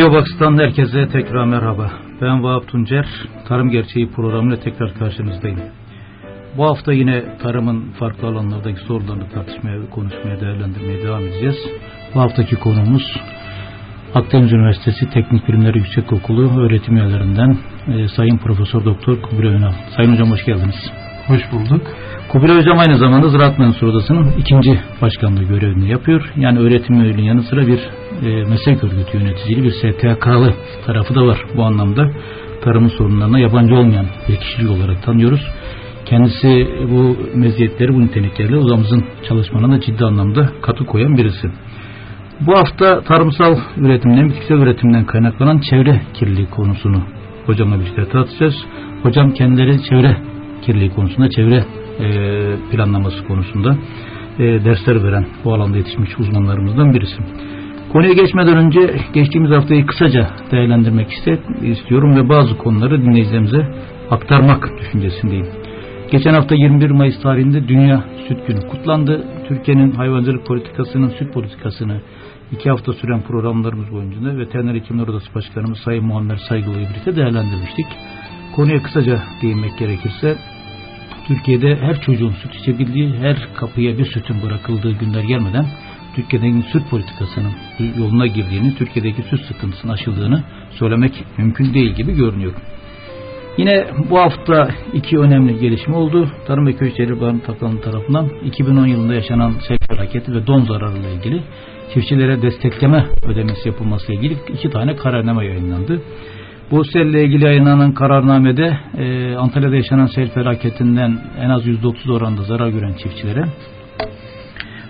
Radyo Box'tan herkese tekrar merhaba. Ben Vahap Tuncer. Tarım Gerçeği programıyla tekrar karşınızdayım. Bu hafta yine tarımın farklı alanlardaki sorularını tartışmaya, konuşmaya, değerlendirmeye devam edeceğiz. Bu haftaki konumuz Akdeniz Üniversitesi Teknik Bilimleri Yüksekokulu öğretim üyelerinden e, Sayın Profesör Doktor Kubilay Önal. Sayın Hocam hoş geldiniz. Hoş bulduk. Kubilay Hocam aynı zamanda Ziraat Mühendisleri Odası'nın ikinci başkanlığı görevini yapıyor. Yani öğretim üyeliğinin yanı sıra bir e, meslek örgütü yöneticiliği, bir STK'lı tarafı da var bu anlamda. Tarımın sorunlarına yabancı olmayan bir kişilik olarak tanıyoruz. Kendisi bu meziyetleri, bu niteliklerle odamızın çalışmalarına ciddi anlamda katı koyan birisi. Bu hafta tarımsal üretimden, bitkisel üretimden kaynaklanan çevre kirliliği konusunu hocamla birlikte tartışacağız. Hocam kendileri çevre kirliliği konusunda, çevre e, planlaması konusunda e, dersler veren, bu alanda yetişmiş uzmanlarımızdan birisi. Konuya geçmeden önce geçtiğimiz haftayı kısaca değerlendirmek istiyorum ve bazı konuları dinleyicilerimize aktarmak düşüncesindeyim. Geçen hafta 21 Mayıs tarihinde Dünya Süt Günü kutlandı. Türkiye'nin hayvancılık politikasının süt politikasını iki hafta süren programlarımız boyunca Veteriner Hekimler Odası Başkanımız Sayın Muammer Saygılı ile birlikte değerlendirmiştik. Konuya kısaca değinmek gerekirse Türkiye'de her çocuğun süt içebildiği, her kapıya bir sütün bırakıldığı günler gelmeden Türkiye'deki süt politikasının yoluna girdiğini, Türkiye'deki süt sıkıntısının aşıldığını söylemek mümkün değil gibi görünüyor. Yine bu hafta iki önemli gelişme oldu. Tarım ve Köy Şehri Bakanlığı tarafından 2010 yılında yaşanan sel felaketi ve don zararıyla ilgili çiftçilere destekleme ödemesi yapılması ile ilgili iki tane kararname yayınlandı. Bu selle ilgili yayınlanan kararnamede e, Antalya'da yaşanan sel felaketinden en az %30 oranda zarar gören çiftçilere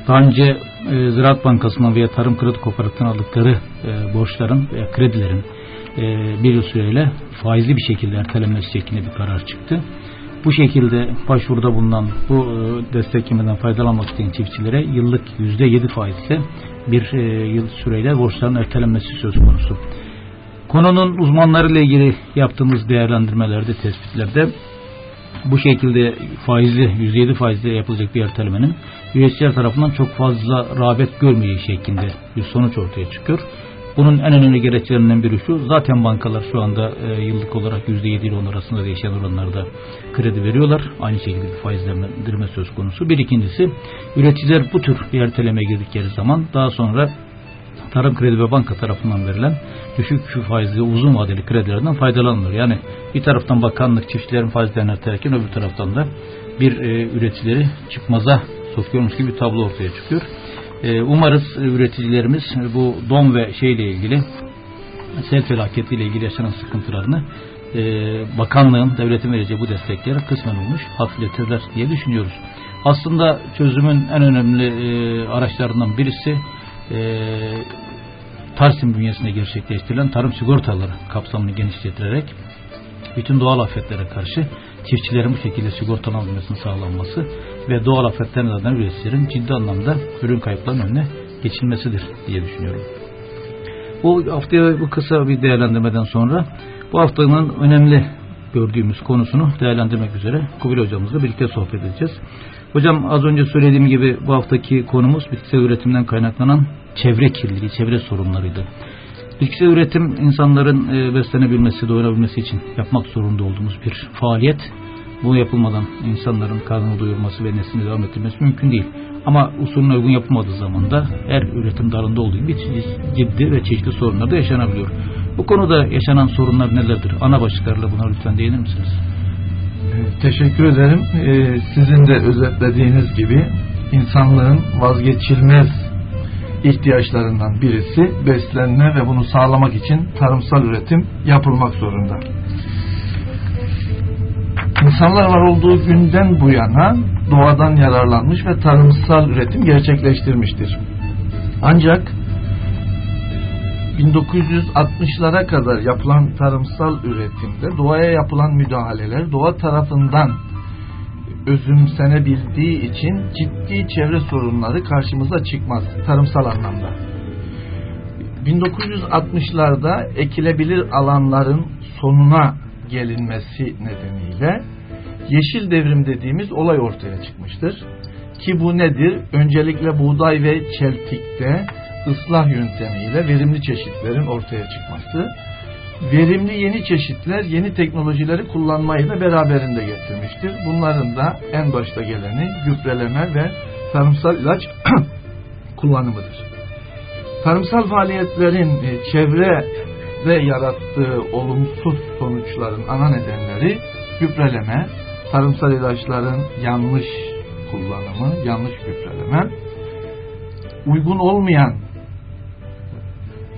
daha önce e, Ziraat Bankası'ndan veya Tarım Kredi Kooperatif'ten aldıkları e, borçların veya kredilerin e, bir süreyle faizli bir şekilde ertelenmesi şeklinde bir karar çıktı. Bu şekilde başvuruda bulunan bu e, desteklemeden faydalanmak isteyen çiftçilere yıllık %7 faizle bir yıl süreyle borçların ertelenmesi söz konusu. Konunun uzmanlarıyla ilgili yaptığımız değerlendirmelerde, tespitlerde bu şekilde faizli, %7 faizle yapılacak bir ertelemenin üreticiler tarafından çok fazla rağbet görmeyeceği şeklinde bir sonuç ortaya çıkıyor. Bunun en önemli gerekçelerinden biri şu. Zaten bankalar şu anda e, yıllık olarak %7 ile 10 arasında değişen oranlarda kredi veriyorlar. Aynı şekilde bir faizlendirme söz konusu. Bir ikincisi üreticiler bu tür bir ertelemeye girdikleri zaman daha sonra Tarım Kredi ve Banka tarafından verilen düşük faizli uzun vadeli kredilerden faydalanılır. Yani bir taraftan bakanlık çiftçilerin faizlerini ertelerken öbür taraftan da bir e, üreticileri çıkmaza sokuyormuş gibi bir tablo ortaya çıkıyor. E, umarız üreticilerimiz bu don ve şeyle ilgili sel felaketiyle ilgili yaşanan sıkıntılarını e, bakanlığın devletin vereceği bu destekleri kısmen olmuş hafifletirler diye düşünüyoruz. Aslında çözümün en önemli e, araçlarından birisi e, Tarsim bünyesinde gerçekleştirilen tarım sigortaları kapsamını genişleterek bütün doğal afetlere karşı çiftçilerin bu şekilde sigortalanmasının sağlanması ve doğal afetlerden zaten üreticilerin ciddi anlamda ürün kayıplarının önüne geçilmesidir diye düşünüyorum. Bu haftaya bu kısa bir değerlendirmeden sonra bu haftanın önemli gördüğümüz konusunu değerlendirmek üzere Kubil hocamızla birlikte sohbet edeceğiz. Hocam az önce söylediğim gibi bu haftaki konumuz bitkisel üretimden kaynaklanan çevre kirliliği, çevre sorunlarıydı. Bitkisel üretim insanların e, beslenebilmesi, doyurabilmesi için yapmak zorunda olduğumuz bir faaliyet. Bu yapılmadan insanların karnını doyurması ve neslini devam ettirmesi mümkün değil. Ama usulüne uygun yapılmadığı zaman da her üretim dalında olduğu gibi ciddi ve çeşitli sorunlar da yaşanabiliyor. Bu konuda yaşanan sorunlar nelerdir? Ana başlıklarla buna lütfen değinir misiniz? Teşekkür ederim. Ee, sizin de özetlediğiniz gibi insanlığın vazgeçilmez ihtiyaçlarından birisi beslenme ve bunu sağlamak için tarımsal üretim yapılmak zorunda. İnsanlar var olduğu günden bu yana doğadan yararlanmış ve tarımsal üretim gerçekleştirmiştir. Ancak 1960'lara kadar yapılan tarımsal üretimde doğaya yapılan müdahaleler doğa tarafından özümsenebildiği için ciddi çevre sorunları karşımıza çıkmaz tarımsal anlamda. 1960'larda ekilebilir alanların sonuna gelinmesi nedeniyle yeşil devrim dediğimiz olay ortaya çıkmıştır. Ki bu nedir? Öncelikle buğday ve çeltikte ıslah yöntemiyle verimli çeşitlerin ortaya çıkması, verimli yeni çeşitler, yeni teknolojileri kullanmayı da beraberinde getirmiştir. Bunların da en başta geleni gübreleme ve tarımsal ilaç kullanımıdır. Tarımsal faaliyetlerin e, çevre ve yarattığı olumsuz sonuçların ana nedenleri gübreleme, tarımsal ilaçların yanlış kullanımı, yanlış gübreleme, uygun olmayan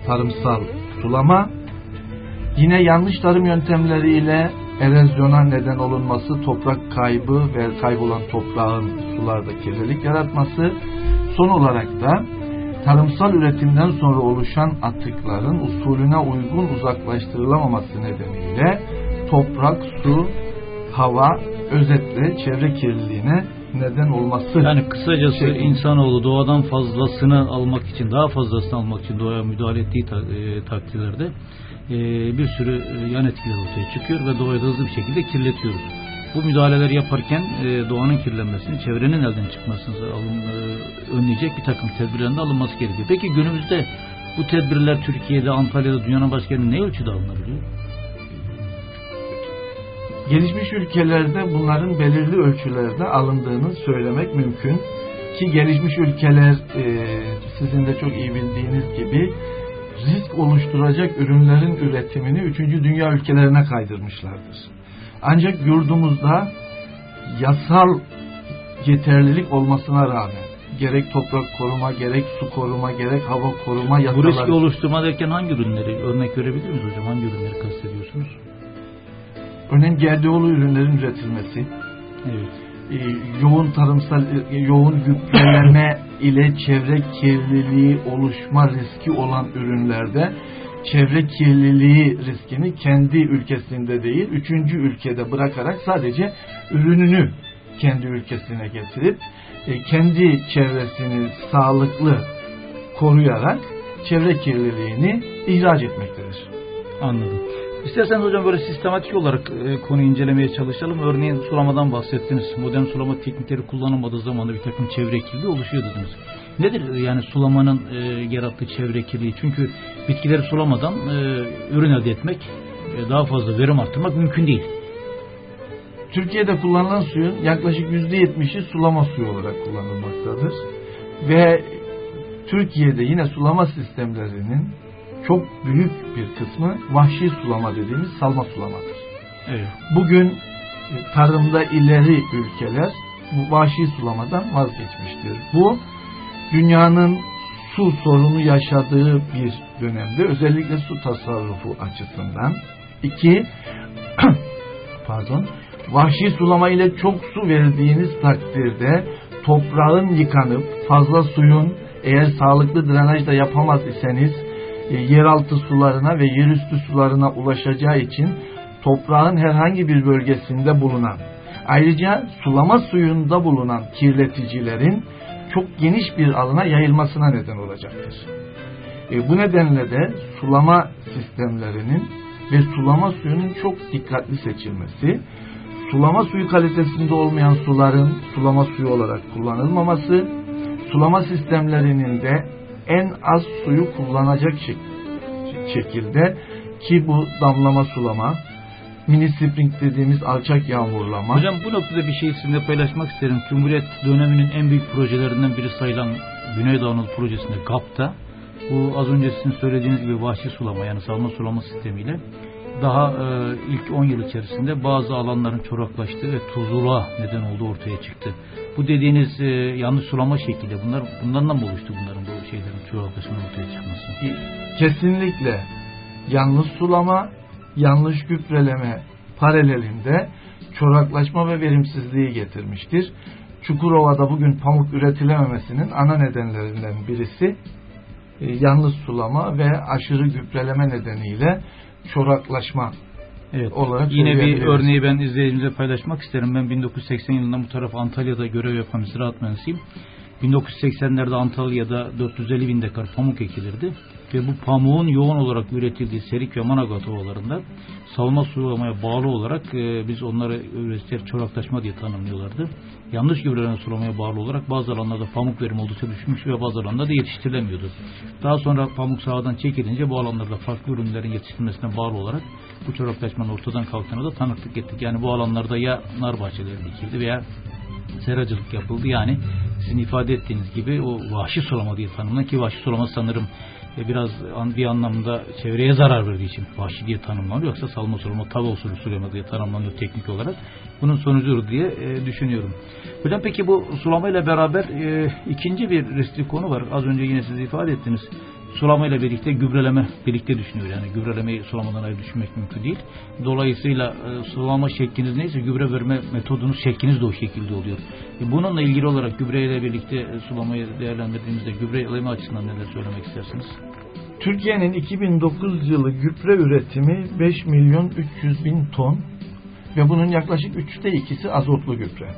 tarımsal sulama, yine yanlış tarım yöntemleriyle erozyona neden olunması, toprak kaybı ve kaybolan toprağın sularda kirlilik yaratması, son olarak da tarımsal üretimden sonra oluşan atıkların usulüne uygun uzaklaştırılamaması nedeniyle toprak, su, hava, özetle çevre kirliliğine neden olması. Yani kısacası şey, insanoğlu doğadan fazlasını almak için, daha fazlasını almak için doğaya müdahale ettiği e, takdirlerde e, bir sürü e, yan etkiler ortaya çıkıyor ve doğayı hızlı bir şekilde kirletiyoruz. Bu müdahaleleri yaparken doğanın kirlenmesini, çevrenin elden çıkmasını önleyecek bir takım tedbirlerin alınması gerekiyor. Peki günümüzde bu tedbirler Türkiye'de, Antalya'da, dünyanın başka yerinde ne ölçüde alınabiliyor? Gelişmiş ülkelerde bunların belirli ölçülerde alındığını söylemek mümkün. Ki gelişmiş ülkeler e, sizin de çok iyi bildiğiniz gibi risk oluşturacak ürünlerin üretimini 3. dünya ülkelerine kaydırmışlardır. Ancak yurdumuzda yasal yeterlilik olmasına rağmen gerek toprak koruma, gerek su koruma, gerek hava koruma yasaları... Bu riski oluşturma derken hangi ürünleri örnek verebilir miyiz hocam? Hangi ürünleri kastediyorsunuz? Örneğin GDO'lu ürünlerin üretilmesi, evet. E, yoğun tarımsal, e, yoğun gübreleme ile çevre kirliliği oluşma riski olan ürünlerde çevre kirliliği riskini kendi ülkesinde değil, üçüncü ülkede bırakarak sadece ürününü kendi ülkesine getirip e, kendi çevresini sağlıklı koruyarak çevre kirliliğini ihraç etmektedir. Anladım. İsterseniz hocam böyle sistematik olarak e, konuyu incelemeye çalışalım. Örneğin sulamadan bahsettiniz. Modern sulama teknikleri kullanılmadığı zaman bir takım çevre kirliliği oluşuyor dediniz. Nedir yani sulamanın e, yarattığı çevre kirliliği? Çünkü bitkileri sulamadan e, ürün elde etmek, e, daha fazla verim arttırmak mümkün değil. Türkiye'de kullanılan suyun yaklaşık %70'i sulama suyu olarak kullanılmaktadır. Ve Türkiye'de yine sulama sistemlerinin çok büyük bir kısmı vahşi sulama dediğimiz salma sulamadır. Evet. Bugün e, tarımda ileri ülkeler bu vahşi sulamadan vazgeçmiştir. Bu dünyanın su sorunu yaşadığı bir dönemde özellikle su tasarrufu açısından iki pardon vahşi sulama ile çok su verdiğiniz takdirde toprağın yıkanıp fazla suyun eğer sağlıklı drenaj da yapamaz iseniz yeraltı sularına ve yerüstü sularına ulaşacağı için toprağın herhangi bir bölgesinde bulunan ayrıca sulama suyunda bulunan kirleticilerin çok geniş bir alana yayılmasına neden olacaktır. E, bu nedenle de sulama sistemlerinin ve sulama suyunun çok dikkatli seçilmesi, sulama suyu kalitesinde olmayan suların sulama suyu olarak kullanılmaması, sulama sistemlerinin de en az suyu kullanacak şekilde ki bu damlama sulama, mini spring dediğimiz alçak yağmurlama. Hocam bu noktada bir şey sizinle paylaşmak isterim. Cumhuriyet döneminin en büyük projelerinden biri sayılan Güneydoğu Anadolu projesinde GAP'ta bu az önce sizin söylediğiniz gibi vahşi sulama yani salma sulama sistemiyle daha e, ilk 10 yıl içerisinde bazı alanların çoraklaştığı ve tuzluğa neden olduğu ortaya çıktı. Bu dediğiniz e, yanlış sulama şekli bunlar bundan mı oluştu bunların bu şeylerin çoraklaşmanın ortaya çıkması? Kesinlikle yanlış sulama, yanlış gübreleme paralelinde çoraklaşma ve verimsizliği getirmiştir. Çukurova'da bugün pamuk üretilememesinin ana nedenlerinden birisi e, yanlış sulama ve aşırı gübreleme nedeniyle çoraklaşma Evet. olarak Yine bir örneği ben izleyicimize paylaşmak isterim. Ben 1980 yılında bu tarafa Antalya'da görev yapan ziraat mühendisiyim. 1980'lerde Antalya'da 450 bin dekar pamuk ekilirdi ve bu pamuğun yoğun olarak üretildiği Serik ve Manavgat ovalarında salma sulamaya bağlı olarak e, biz onları üreticiler çoraklaşma diye tanımlıyorlardı. Yanlış gübrelerin sulamaya bağlı olarak bazı alanlarda pamuk verimi oldukça düşmüş ve bazı alanlarda da yetiştirilemiyordu. Daha sonra pamuk sahadan çekilince bu alanlarda farklı ürünlerin yetiştirilmesine bağlı olarak bu çoraklaşmanın ortadan kalktığına da tanıklık ettik. Yani bu alanlarda ya nar bahçeleri dikildi veya seracılık yapıldı. Yani sizin ifade ettiğiniz gibi o vahşi sulama diye tanımlanan ki vahşi sulama sanırım e, biraz bir anlamda çevreye zarar verdiği için vahşi diye tanımlanıyor. Yoksa salma sulama, tav usulü sulama diye tanımlanıyor teknik olarak. Bunun sonucudur diye e, düşünüyorum. Hocam peki bu sulama ile beraber e, ikinci bir riskli konu var. Az önce yine siz ifade ettiniz sulamayla birlikte gübreleme birlikte düşünüyor. Yani gübrelemeyi sulamadan ayrı düşünmek mümkün değil. Dolayısıyla e, sulama şekliniz neyse gübre verme metodunuz şekliniz de o şekilde oluyor. E, bununla ilgili olarak gübreyle birlikte e, sulamayı değerlendirdiğimizde gübreleme açısından neler söylemek istersiniz? Türkiye'nin 2009 yılı gübre üretimi 5 milyon 300 bin ton ve bunun yaklaşık üçte ikisi azotlu gübre.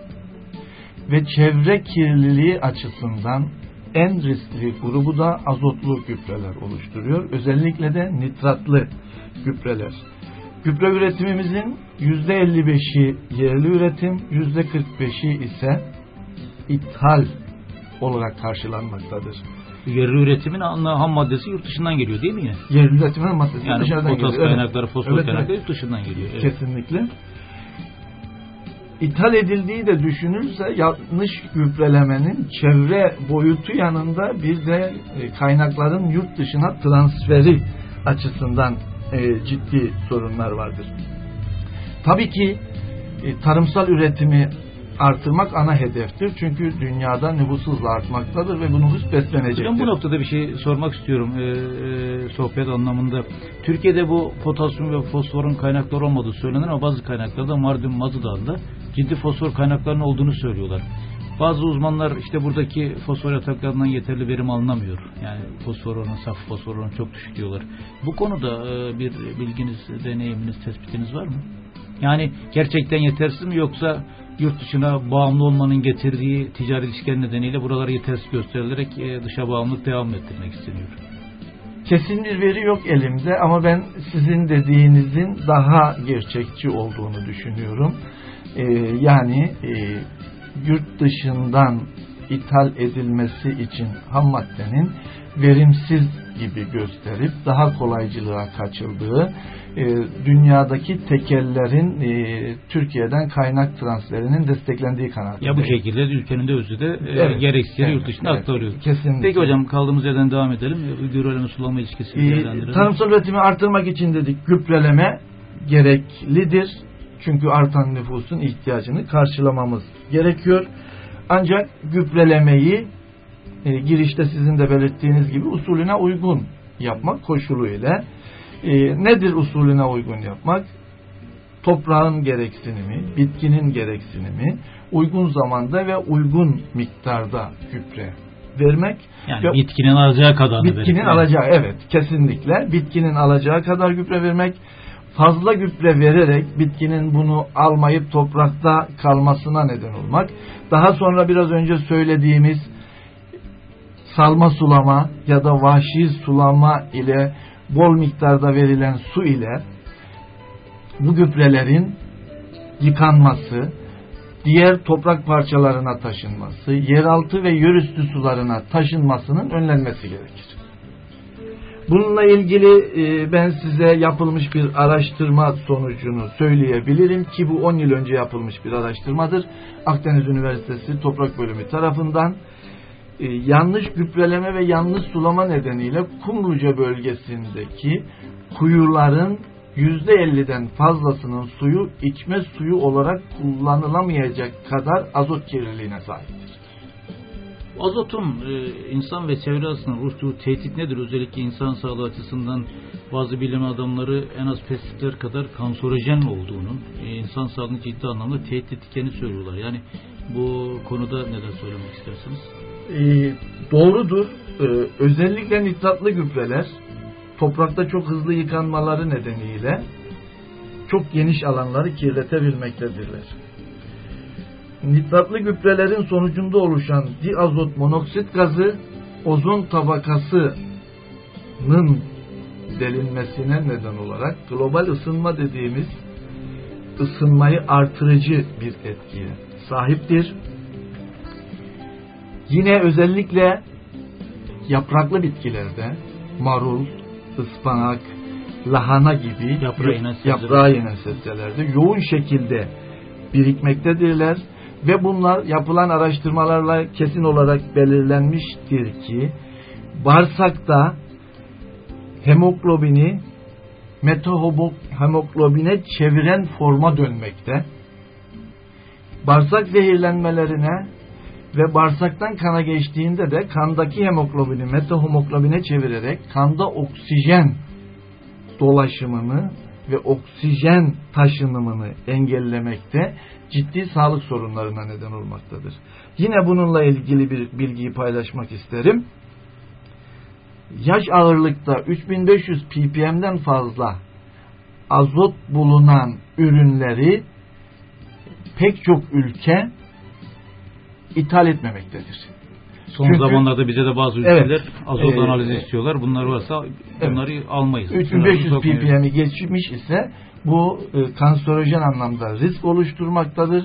Ve çevre kirliliği açısından en riskli grubu da azotlu gübreler oluşturuyor. Özellikle de nitratlı gübreler. Gübre üretimimizin %55'i yerli üretim, %45'i ise ithal olarak karşılanmaktadır. Yerli üretimin ham maddesi yurt dışından geliyor değil mi? Yerli üretimin maddesi yani dışarıdan geliyor. Yani kaynakları, fosfor evet, kaynakları yurt dışından geliyor. Evet. Kesinlikle ithal edildiği de düşünülse yanlış gübrelemenin çevre boyutu yanında bir de e, kaynakların yurt dışına transferi açısından e, ciddi sorunlar vardır. Tabii ki e, tarımsal üretimi artırmak ana hedeftir. Çünkü dünyada nüfus hızla artmaktadır ve bu nüfus beslenecektir. Hocam bu noktada bir şey sormak istiyorum e, e, sohbet anlamında. Türkiye'de bu potasyum ve fosforun kaynakları olmadığı söylenir ama bazı kaynaklarda Mardin Mazı Dağı'nda ciddi fosfor kaynaklarının olduğunu söylüyorlar. Bazı uzmanlar işte buradaki fosfor yataklarından yeterli verim alınamıyor. Yani fosfor oranı, saf fosfor oranı çok düşük diyorlar. Bu konuda e, bir bilginiz, deneyiminiz, tespitiniz var mı? Yani gerçekten yetersiz mi yoksa yurt dışına bağımlı olmanın getirdiği ticari ilişkiler nedeniyle buralara yetersiz gösterilerek e, dışa bağımlılık devam ettirmek isteniyor. Kesin bir veri yok elimde ama ben sizin dediğinizin daha gerçekçi olduğunu düşünüyorum. Ee, yani e, yurt dışından ithal edilmesi için ham maddenin verimsiz gibi gösterip daha kolaycılığa kaçıldığı e, dünyadaki tekellerin e, Türkiye'den kaynak transferinin desteklendiği kanaatinde. Ya bu şekilde ülkenin de özü de e, evet, gereksiz evet, yurt dışına evet, aktarıyor. Kesinlikle. Peki hocam kaldığımız yerden devam edelim. Gübreleme sulama ilişkisini e. Tarımsal üretimi artırmak için dedik gübreleme gereklidir. Çünkü artan nüfusun ihtiyacını karşılamamız gerekiyor. Ancak gübrelemeyi e, girişte sizin de belirttiğiniz gibi usulüne uygun yapmak koşuluyla e, nedir usulüne uygun yapmak? Toprağın gereksinimi, bitkinin gereksinimi uygun zamanda ve uygun miktarda gübre vermek. Yani ve bitkinin alacağı kadar Bitkinin vermek. alacağı evet kesinlikle bitkinin alacağı kadar gübre vermek. Fazla gübre vererek bitkinin bunu almayıp toprakta kalmasına neden olmak. Daha sonra biraz önce söylediğimiz salma sulama ya da vahşi sulama ile bol miktarda verilen su ile bu gübrelerin yıkanması, diğer toprak parçalarına taşınması, yeraltı ve yerüstü sularına taşınmasının önlenmesi gerekir. Bununla ilgili e, ben size yapılmış bir araştırma sonucunu söyleyebilirim ki bu 10 yıl önce yapılmış bir araştırmadır. Akdeniz Üniversitesi Toprak Bölümü tarafından e, yanlış gübreleme ve yanlış sulama nedeniyle Kumluca bölgesindeki kuyuların %50'den fazlasının suyu içme suyu olarak kullanılamayacak kadar azot kirliliğine sahiptir. Azotun e, insan ve çevre açısından oluşturduğu tehdit nedir? Özellikle insan sağlığı açısından bazı bilim adamları en az pestisitler kadar kanserojen olduğunu, e, insan sağlığını ciddi anlamda tehdit ettiklerini söylüyorlar. Yani bu konuda neler söylemek istersiniz? e, doğrudur. E, özellikle nitratlı gübreler toprakta çok hızlı yıkanmaları nedeniyle çok geniş alanları kirletebilmektedirler. Nitratlı gübrelerin sonucunda oluşan diazot monoksit gazı ozon tabakasının delinmesine neden olarak global ısınma dediğimiz ısınmayı artırıcı bir etkiye sahiptir. Yine özellikle yapraklı bitkilerde marul, ıspanak, lahana gibi yaprağı inen sebzelerde yoğun şekilde birikmektedirler ve bunlar yapılan araştırmalarla kesin olarak belirlenmiştir ki bağırsakta hemoglobini metahemoglobine çeviren forma dönmekte. Bağırsak zehirlenmelerine ve bağırsaktan kana geçtiğinde de kandaki hemoglobini metahemoglobine çevirerek kanda oksijen dolaşımını ve oksijen taşınımını engellemekte ciddi sağlık sorunlarına neden olmaktadır. Yine bununla ilgili bir bilgiyi paylaşmak isterim. Yaş ağırlıkta 3500 ppm'den fazla azot bulunan ürünleri pek çok ülke ithal etmemektedir. Son Çünkü, zamanlarda bize de bazı ülkeler evet, azot e, analizi istiyorlar. Bunlar varsa bunları evet, almayız. 3500 ppm'i geçmiş ise bu e, kanserojen anlamda risk oluşturmaktadır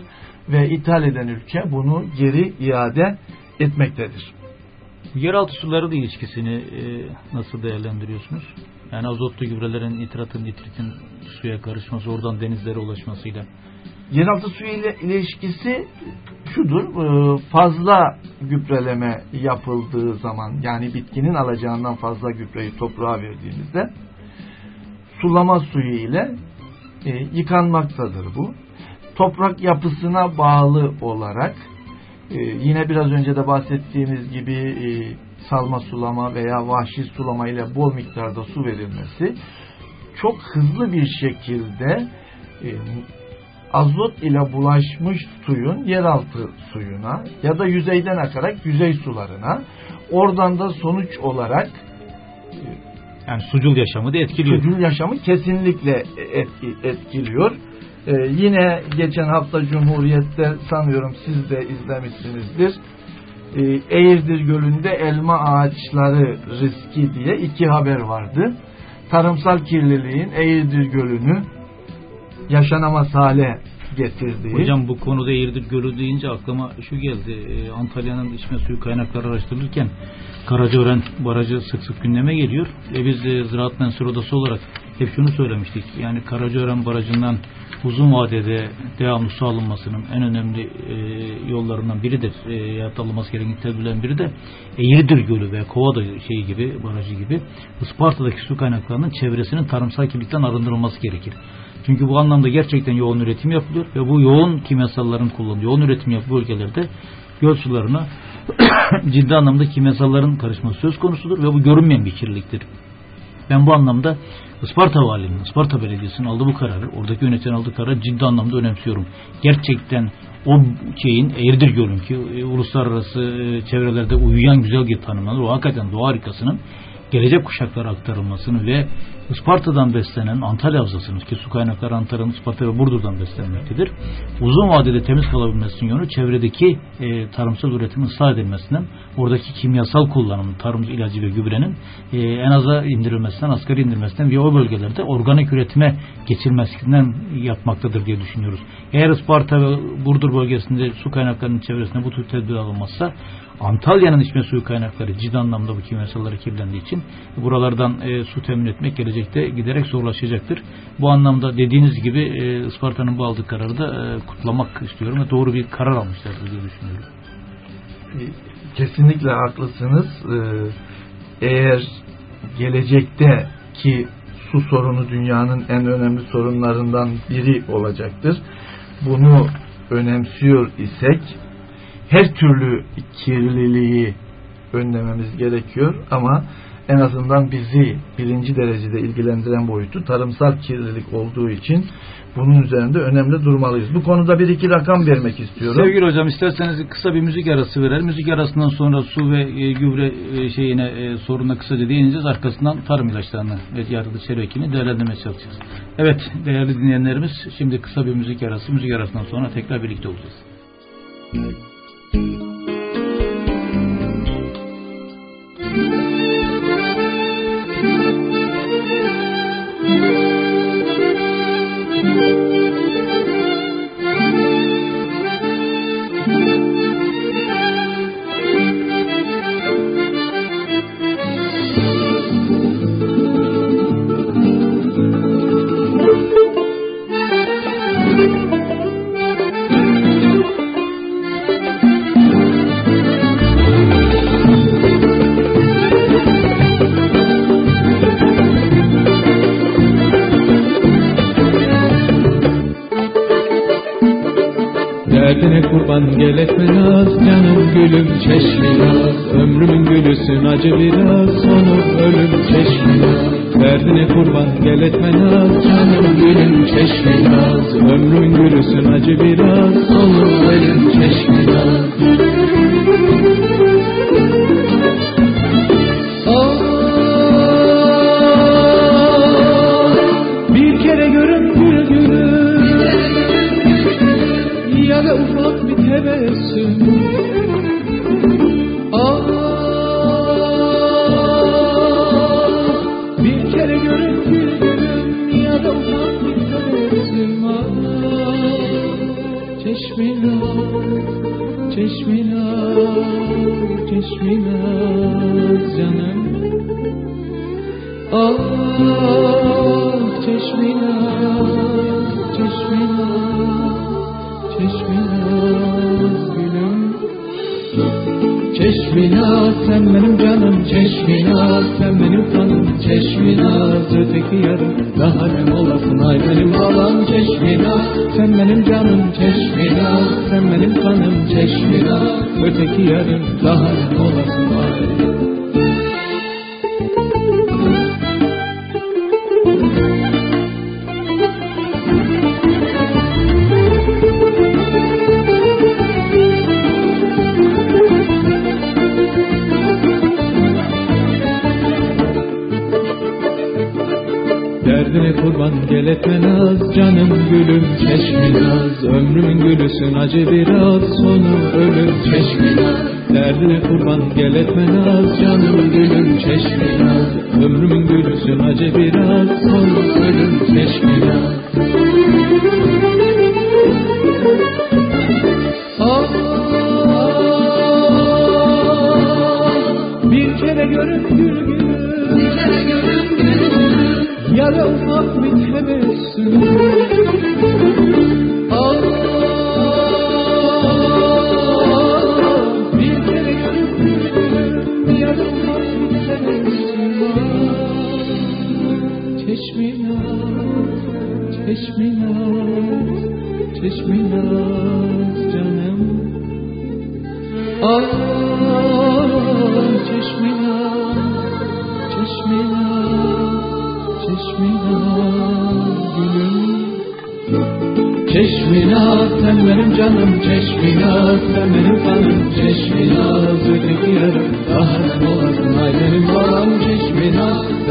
ve ithal eden ülke bunu geri iade etmektedir. Yeraltı suları da ilişkisini e, nasıl değerlendiriyorsunuz? Yani azotlu gübrelerin nitratın, nitritin suya karışması, oradan denizlere ulaşmasıyla. Yeraltı suyu ile ilişkisi şudur, e, fazla gübreleme yapıldığı zaman yani bitkinin alacağından fazla gübreyi toprağa verdiğimizde sulama suyu ile e, yıkanmaktadır bu. Toprak yapısına bağlı olarak e, yine biraz önce de bahsettiğimiz gibi salma sulama veya vahşi sulama ile bol miktarda su verilmesi çok hızlı bir şekilde azot ile bulaşmış suyun yeraltı suyuna ya da yüzeyden akarak yüzey sularına oradan da sonuç olarak e, yani sucul yaşamı da etkiliyor. Sucul yaşamı kesinlikle etkiliyor. Ee, yine geçen hafta Cumhuriyet'te sanıyorum siz de izlemişsinizdir. Ee, Eğirdir Gölü'nde elma ağaçları riski diye iki haber vardı. Tarımsal kirliliğin Eğirdir Gölü'nü yaşanamaz hale getirdiği. Hocam bu konuda Eğirdir Gölü deyince aklıma şu geldi. Ee, Antalya'nın içme suyu kaynakları araştırılırken Karacaören Barajı sık sık gündeme geliyor. Ve biz e, Ziraat Mensur Odası olarak hep şunu söylemiştik. Yani Karacaören Barajı'ndan uzun vadede devamlı su alınmasının en önemli e, yollarından biridir. E, ya alınması gereken tedbirlerin biri de Eğridir Gölü ve Kovada şey gibi, barajı gibi Isparta'daki su kaynaklarının çevresinin tarımsal kirlilikten arındırılması gerekir. Çünkü bu anlamda gerçekten yoğun üretim yapılıyor ve bu yoğun kimyasalların kullanıldığı, yoğun üretim yapı bölgelerde göl sularına ciddi anlamda kimyasalların karışması söz konusudur ve bu görünmeyen bir kirliliktir. Ben bu anlamda Isparta Valiliğinin, Isparta Belediyesi'nin aldığı bu kararı, oradaki yönetilen aldığı kararı ciddi anlamda önemsiyorum. Gerçekten o şeyin Eğirdir Gölü'nün ki e, uluslararası e, çevrelerde uyuyan güzel bir tanımlanır. O hakikaten doğa harikasının gelecek kuşaklara aktarılmasını ve Isparta'dan beslenen Antalya Havzası'nın ki su kaynakları Antalya'nın Isparta ve Burdur'dan beslenmektedir. Uzun vadede temiz kalabilmesinin yönü çevredeki e, tarımsal üretimin ıslah edilmesinden, oradaki kimyasal kullanımın, tarım ilacı ve gübrenin e, en aza indirilmesinden, asgari indirilmesinden ve o bölgelerde organik üretime geçilmesinden yapmaktadır diye düşünüyoruz. Eğer Isparta ve Burdur bölgesinde su kaynaklarının çevresinde bu tür tedbir alınmazsa Antalya'nın içme suyu kaynakları ciddi anlamda bu kimyasalları kirlendiği için buralardan e, su temin etmek gelecekte giderek zorlaşacaktır. Bu anlamda dediğiniz gibi e, Isparta'nın bu aldığı kararı da e, kutlamak istiyorum ve doğru bir karar almışlardır diye düşünüyorum. E, kesinlikle haklısınız. Ee, eğer gelecekte ki su sorunu dünyanın en önemli sorunlarından biri olacaktır. Bunu önemsiyor isek her türlü kirliliği önlememiz gerekiyor ama en azından bizi birinci derecede ilgilendiren boyutu tarımsal kirlilik olduğu için bunun üzerinde önemli durmalıyız. Bu konuda bir iki rakam vermek istiyorum. Sevgili hocam isterseniz kısa bir müzik arası verelim. Müzik arasından sonra su ve e, gübre e, şeyine e, soruna kısaca değineceğiz. Arkasından tarım ilaçlarını ve yaratıcı çevrekini değerlendirmeye çalışacağız. Evet değerli dinleyenlerimiz şimdi kısa bir müzik arası. Müzik arasından sonra tekrar birlikte olacağız. acı Sen benim canım Çeşmina Sen benim kanım Çeşmina Öteki yarım daha olasın var Derdine kurban gel etme naz canım gülüm. Keş biraz ömrümün gülüsün acı biraz sonu ölüm. Keş biraz derdine kurban gel etme naz canım gülüm. Keş biraz ömrümün gülüsün acı biraz sonu ölüm. Keş biraz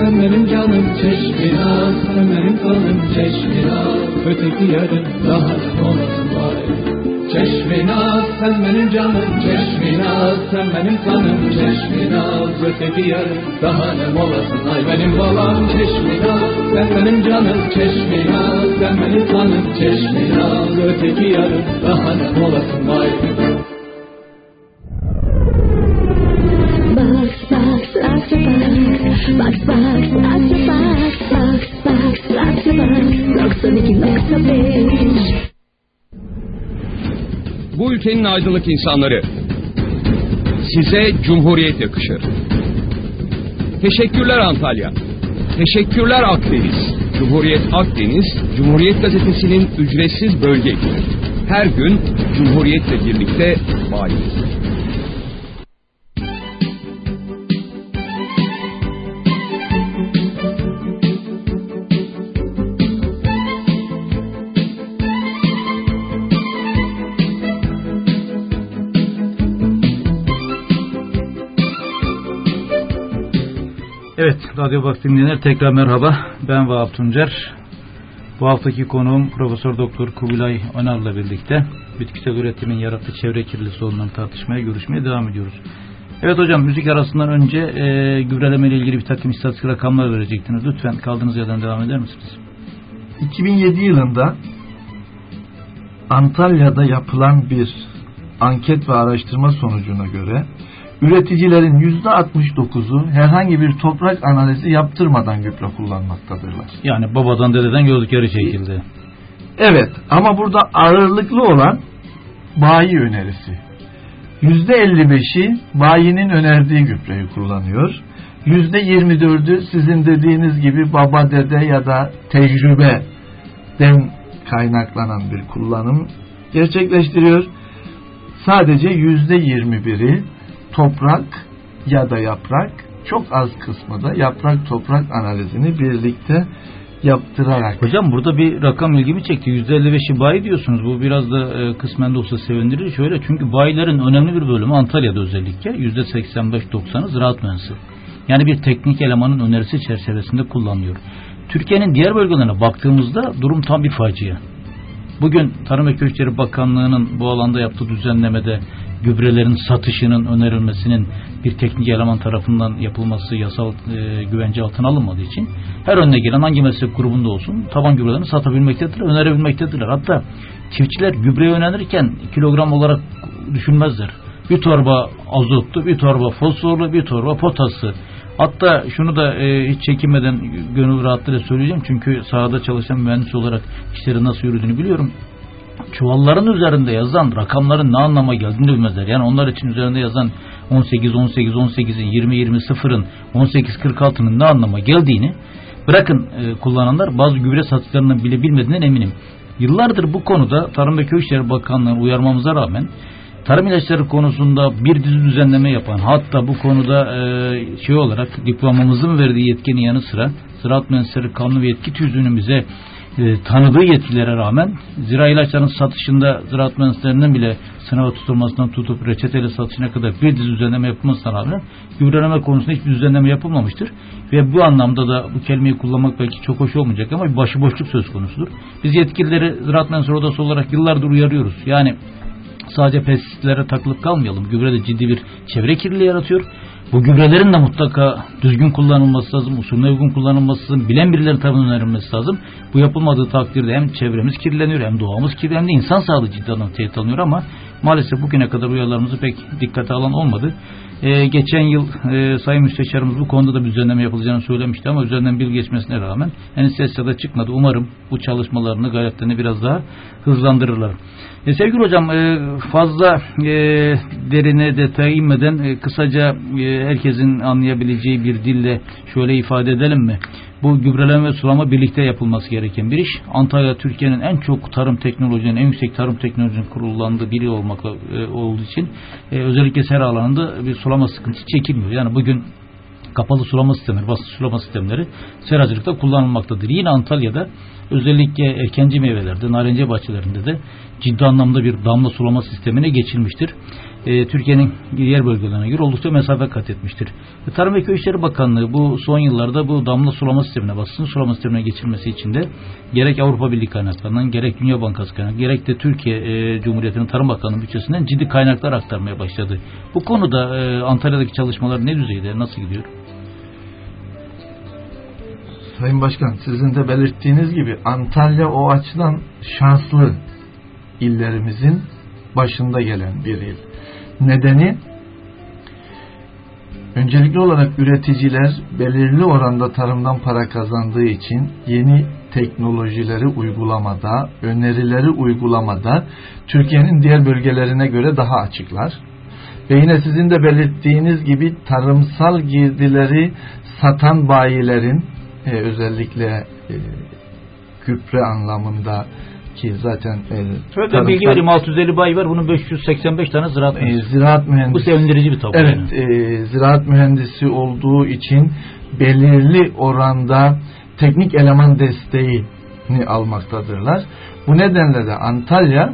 Ömerim canım Çeşmiraz Ömerim kanım Çeşmiraz Öteki yarın daha da olasın bari Çeşminaz sen benim canım Çeşminaz sen benim kanım Çeşminaz öteki yarın daha ne molasın Ay benim babam Çeşminaz sen benim canım Çeşminaz sen benim kanım Çeşminaz öteki yarın daha ne molasın Vay aydınlık insanları. Size Cumhuriyet yakışır. Teşekkürler Antalya. Teşekkürler Akdeniz. Cumhuriyet Akdeniz, Cumhuriyet Gazetesi'nin ücretsiz bölge Her gün Cumhuriyet'le birlikte bayiz. Evet, Radyo Box dinleyenler tekrar merhaba. Ben Vahap Tuncer. Bu haftaki konuğum Profesör Doktor Kubilay Önal'la birlikte bitkisel üretimin yarattığı çevre kirliliği sorunlarını tartışmaya, görüşmeye devam ediyoruz. Evet hocam müzik arasından önce e, gübreleme ile ilgili bir takım istatistik rakamlar verecektiniz. Lütfen kaldığınız yerden devam eder misiniz? 2007 yılında Antalya'da yapılan bir anket ve araştırma sonucuna göre üreticilerin %69'u herhangi bir toprak analizi yaptırmadan gübre kullanmaktadırlar. Yani babadan dededen gördükleri şekilde. Evet ama burada ağırlıklı olan bayi önerisi. %55'i bayinin önerdiği gübreyi kullanıyor. %24'ü sizin dediğiniz gibi baba dede ya da tecrübeden kaynaklanan bir kullanım gerçekleştiriyor. Sadece %21'i toprak ya da yaprak çok az kısmı da yaprak toprak analizini birlikte yaptırarak. Hocam burada bir rakam ilgimi çekti. %55'i bayi diyorsunuz. Bu biraz da e, kısmen de olsa sevindirici. Şöyle çünkü bayilerin önemli bir bölümü Antalya'da özellikle %85-90'ı ziraat mühendisi. Yani bir teknik elemanın önerisi çerçevesinde kullanılıyor. Türkiye'nin diğer bölgelerine baktığımızda durum tam bir facia. Bugün Tarım ve Köşkleri Bakanlığı'nın bu alanda yaptığı düzenlemede gübrelerin satışının önerilmesinin bir teknik eleman tarafından yapılması yasal e, güvence altına alınmadığı için her önüne gelen hangi meslek grubunda olsun taban gübrelerini satabilmektedirler, önerebilmektedirler. Hatta çiftçiler gübreye önerirken kilogram olarak düşünmezler. Bir torba azotlu, bir torba fosforlu, bir torba potaslı. Hatta şunu da e, hiç çekinmeden gönül rahatlığıyla söyleyeceğim. Çünkü sahada çalışan mühendis olarak işlerin nasıl yürüdüğünü biliyorum çuvalların üzerinde yazan rakamların ne anlama geldiğini bilmezler. Yani onlar için üzerinde yazan 18, 18, 18'in, 20, 20, 0'ın, 18, 46'nın ne anlama geldiğini bırakın e, kullananlar bazı gübre satışlarının bile bilmediğinden eminim. Yıllardır bu konuda Tarım ve Köy İşleri Bakanlığı'nın uyarmamıza rağmen tarım ilaçları konusunda bir dizi düzenleme yapan hatta bu konuda e, şey olarak diplomamızın verdiği yetkinin yanı sıra Ziraat Mühendisleri Kanunu ve Yetki Tüzüğü'nün bize e, tanıdığı yetkilere rağmen zira ilaçların satışında ziraat mühendislerinin bile sınava tutulmasından tutup reçeteli satışına kadar bir dizi düzenleme yapılmasına rağmen gübreleme konusunda hiçbir düzenleme yapılmamıştır. Ve bu anlamda da bu kelimeyi kullanmak belki çok hoş olmayacak ama başıboşluk söz konusudur. Biz yetkilileri ziraat mühendisleri odası olarak yıllardır uyarıyoruz. Yani sadece pestisitlere takılıp kalmayalım. Gübre de ciddi bir çevre kirliliği yaratıyor bu gübrelerin de mutlaka düzgün kullanılması lazım, usulüne uygun kullanılması lazım, bilen birileri tarafından önerilmesi lazım. Bu yapılmadığı takdirde hem çevremiz kirleniyor hem doğamız kirleniyor hem insan sağlığı ciddi anlamda tehdit alınıyor ama maalesef bugüne kadar uyarılarımızı pek dikkate alan olmadı. Ee, geçen yıl e, Sayın Müsteşarımız bu konuda da bir düzenleme yapılacağını söylemişti ama üzerinden bir geçmesine rağmen henüz ses de çıkmadı. Umarım bu çalışmalarını, gayretlerini biraz daha hızlandırırlar. E, sevgili hocam e, fazla e, derine detaya inmeden e, kısaca e, herkesin anlayabileceği bir dille şöyle ifade edelim mi? Bu gübreleme ve sulama birlikte yapılması gereken bir iş. Antalya Türkiye'nin en çok tarım teknolojinin, en yüksek tarım teknolojinin kurullandığı biri olmakla e, olduğu için e, özellikle sera alanında bir sulama sıkıntısı çekilmiyor. Yani bugün kapalı sulama sistemleri, basit sulama sistemleri seracılıkta kullanılmaktadır. Yine Antalya'da özellikle erkenci meyvelerde, narenciye bahçelerinde de ciddi anlamda bir damla sulama sistemine geçilmiştir. E, Türkiye'nin diğer bölgelerine göre oldukça mesafe kat etmiştir. E, Tarım ve Köy İşleri Bakanlığı bu son yıllarda bu damla sulama sistemine, basın sulama sistemine geçilmesi için de gerek Avrupa Birliği kaynaklarından, gerek Dünya Bankası kaynaklarından, gerek de Türkiye e, Cumhuriyeti'nin Tarım Bakanlığı bütçesinden ciddi kaynaklar aktarmaya başladı. Bu konuda Antalya'daki çalışmalar ne düzeyde, nasıl gidiyor? Sayın Başkan sizin de belirttiğiniz gibi Antalya o açıdan şanslı illerimizin başında gelen bir il. Nedeni öncelikli olarak üreticiler belirli oranda tarımdan para kazandığı için yeni teknolojileri uygulamada, önerileri uygulamada Türkiye'nin diğer bölgelerine göre daha açıklar. Ve yine sizin de belirttiğiniz gibi tarımsal girdileri satan bayilerin e, özellikle e, gübre anlamında ki zaten e, tarımsal, bilgi vereyim 650 bayi var bunun 585 tane ziraat e, mühendisi. E, ziraat mühendisi. Bu sevindirici bir tablo. Evet yani. e, ziraat mühendisi olduğu için belirli oranda teknik eleman desteğini almaktadırlar. Bu nedenle de Antalya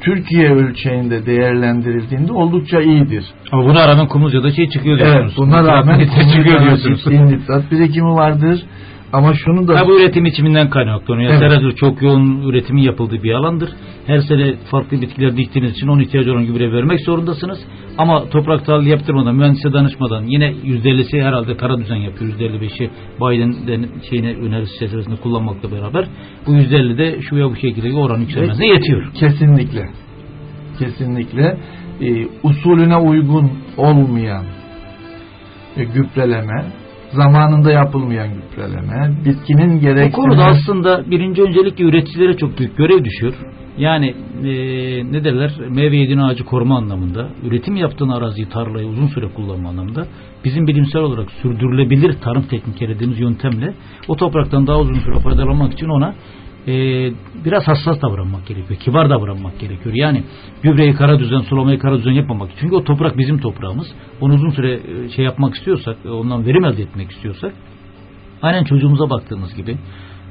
Türkiye ölçeğinde değerlendirildiğinde oldukça iyidir. Ama buna rağmen Kumluca'da şey çıkıyor diyorsunuz. Evet buna rağmen çıkıyor diyorsunuz. nitrat birikimi vardır. Ama şunu da Ha, bu üretim içiminden kaynaklanıyor. Evet. Seracılık çok yoğun üretimin yapıldığı bir alandır. Her sene farklı bitkiler diktiğiniz için onun ihtiyacı olan gübre vermek zorundasınız. Ama toprak tahlili yaptırmadan, mühendise danışmadan yine %50'si herhalde kara düzen yapıyor. %55'i Biden'den şeyine önerisi çerçevesinde kullanmakla beraber bu %50 de şu ya bu şekilde oran yükselmesine yetiyor. Kesinlikle. Kesinlikle e, usulüne uygun olmayan e, gübreleme, zamanında yapılmayan gübreleme, bitkinin Bu gerektiğini konuda aslında birinci öncelikle üreticilere çok büyük görev düşüyor. Yani e, ne derler meyve yediğin ağacı koruma anlamında, üretim yaptığın araziyi, tarlayı uzun süre kullanma anlamında bizim bilimsel olarak sürdürülebilir tarım teknikleri dediğimiz yöntemle o topraktan daha uzun süre faydalanmak için ona e, biraz hassas davranmak gerekiyor. Kibar davranmak gerekiyor. Yani gübreyi kara düzen, sulamayı kara düzen yapmamak. Çünkü o toprak bizim toprağımız. Onu uzun süre e, şey yapmak istiyorsak, e, ondan verim elde etmek istiyorsak Aynen çocuğumuza baktığımız gibi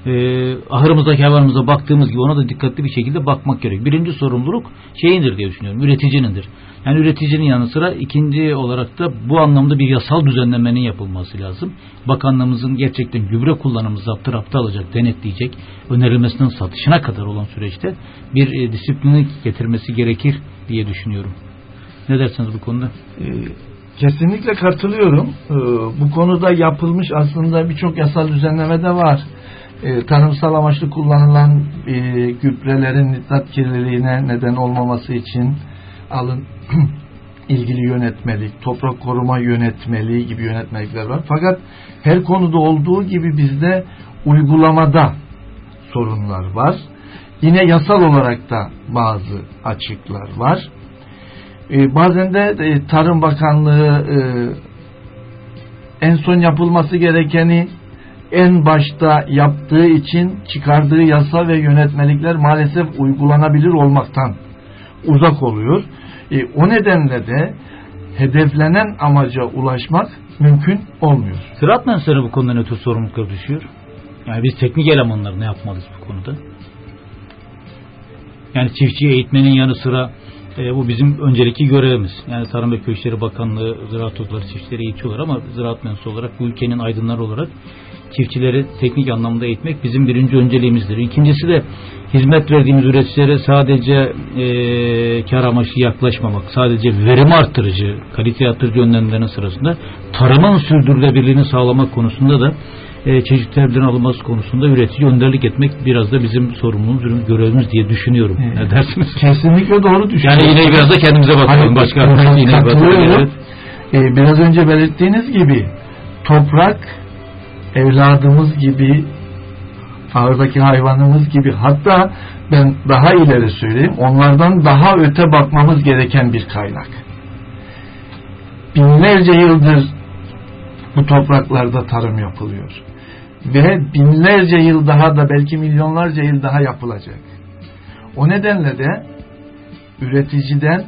e, ahırımızdaki hayvanımıza baktığımız gibi ona da dikkatli bir şekilde bakmak gerek. Birinci sorumluluk şeyindir diye düşünüyorum. Üreticinindir. Yani üreticinin yanı sıra ikinci olarak da bu anlamda bir yasal düzenlemenin yapılması lazım. Bakanlığımızın gerçekten gübre kullanımımızı zaptı raptı alacak, denetleyecek, önerilmesinden satışına kadar olan süreçte bir e, disiplini getirmesi gerekir diye düşünüyorum. Ne dersiniz bu konuda? E, Kesinlikle katılıyorum. Ee, Bu konuda yapılmış aslında birçok yasal düzenleme de var. Ee, Tarımsal amaçlı kullanılan e, gübrelerin nitrat kirliliğine neden olmaması için alın ilgili yönetmelik, toprak koruma yönetmeliği gibi yönetmelikler var. Fakat her konuda olduğu gibi bizde uygulamada sorunlar var. Yine yasal olarak da bazı açıklar var. Ee, bazen de e, Tarım Bakanlığı e, en son yapılması gerekeni en başta yaptığı için çıkardığı yasa ve yönetmelikler maalesef uygulanabilir olmaktan uzak oluyor. E, o nedenle de hedeflenen amaca ulaşmak mümkün olmuyor. Ziraat mühendisleri bu konuda ne tür sorumluluklar düşüyor? Yani biz teknik elemanlar ne yapmalıyız bu konuda? Yani çiftçi eğitmenin yanı sıra e, bu bizim öncelikli görevimiz. Yani Tarım ve Köy İşleri Bakanlığı ziraat odaları çiftçileri eğitiyorlar ama ziraat mühendisi olarak bu ülkenin aydınları olarak çiftçileri teknik anlamda eğitmek bizim birinci önceliğimizdir. İkincisi de hizmet verdiğimiz üreticilere sadece e, kar amaçlı yaklaşmamak, sadece verim artırıcı, kalite artırıcı önlemlerin sırasında tarımın sürdürülebilirliğini sağlamak konusunda da e, çeşitli tedbirlerin alınması konusunda üretici önderlik etmek biraz da bizim sorumluluğumuz, görevimiz diye düşünüyorum. Evet. Ne dersiniz? Kesinlikle doğru düşünüyorsunuz. Yani yine biraz da kendimize bakalım. Hani, Başka evet, yine bakalım. Evet. Ee, biraz önce belirttiğiniz gibi toprak evladımız gibi ağırdaki hayvanımız gibi hatta ben daha ileri söyleyeyim onlardan daha öte bakmamız gereken bir kaynak. Binlerce yıldır bu topraklarda tarım yapılıyor. Ve binlerce yıl daha da belki milyonlarca yıl daha yapılacak. O nedenle de üreticiden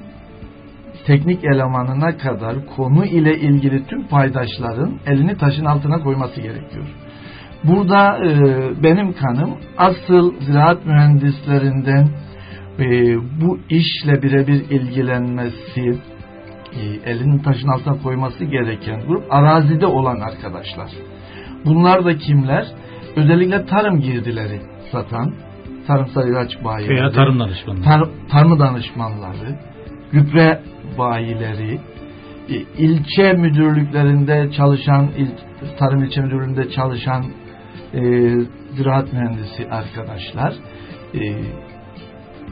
teknik elemanına kadar konu ile ilgili tüm paydaşların elini taşın altına koyması gerekiyor. Burada e, benim kanım asıl ziraat mühendislerinden e, bu işle birebir ilgilenmesi, e, elinin taşın altına koyması gereken grup arazide olan arkadaşlar. Bunlar da kimler? Özellikle tarım girdileri satan, tarımsal ilaç bayileri, Veya tarım danışmanlığı. tar tarım danışmanları, gübre bayileri, ilçe müdürlüklerinde çalışan, il, tarım ilçe müdürlüğünde çalışan e, ziraat mühendisi arkadaşlar, e,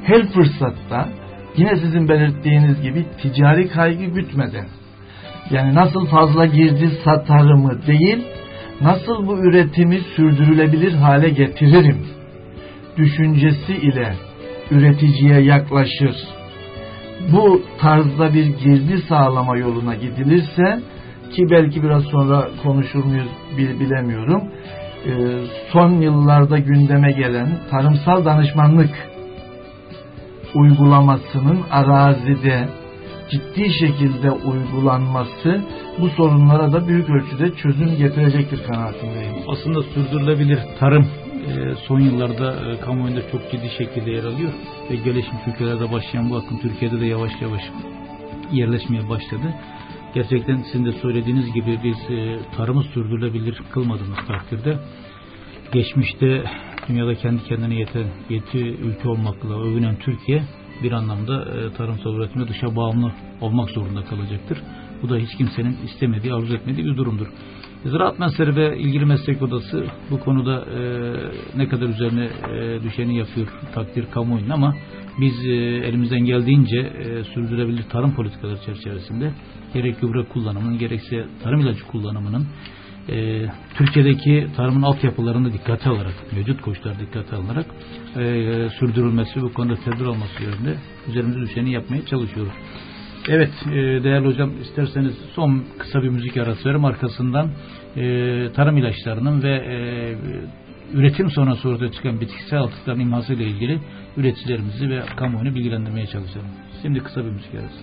her fırsatta yine sizin belirttiğiniz gibi ticari kaygı gütmeden, yani nasıl fazla girdi satarımı değil, nasıl bu üretimi sürdürülebilir hale getiririm düşüncesi ile üreticiye yaklaşır. Bu tarzda bir girdi sağlama yoluna gidilirse ki belki biraz sonra konuşur muyuz bilemiyorum. Ee, son yıllarda gündeme gelen tarımsal danışmanlık uygulamasının arazide ciddi şekilde uygulanması bu sorunlara da büyük ölçüde çözüm getirecektir kanaatindeyim. Aslında sürdürülebilir tarım e, son yıllarda e, kamuoyunda çok ciddi şekilde yer alıyor ve gelişmiş ülkelerde başlayan bu akım Türkiye'de de yavaş yavaş yerleşmeye başladı. Gerçekten sizin de söylediğiniz gibi biz e, tarımı sürdürülebilir kılmadığımız takdirde geçmişte dünyada kendi kendine yeten, yeti ülke olmakla övünen Türkiye bir anlamda e, tarımsal üretimde dışa bağımlı olmak zorunda kalacaktır. Bu da hiç kimsenin istemediği, arzu etmediği bir durumdur. Ziraat Mesleri ve ilgili meslek odası bu konuda e, ne kadar üzerine e, düşeni yapıyor takdir kamuoyunun ama biz e, elimizden geldiğince e, sürdürülebilir tarım politikaları çerçevesinde gerek gübre kullanımının gerekse tarım ilacı kullanımının e, Türkiye'deki tarımın altyapılarını dikkate alarak, mevcut koşullar dikkate alarak e, sürdürülmesi, bu konuda tedbir alması yönünde üzerimize düşeni yapmaya çalışıyoruz. Evet e, değerli hocam isterseniz son kısa bir müzik arası verim arkasından e, tarım ilaçlarının ve e, üretim sonrası ortaya çıkan bitkisel atıkların imhası ile ilgili üreticilerimizi ve kamuoyunu bilgilendirmeye çalışalım. Şimdi kısa bir müzik arası.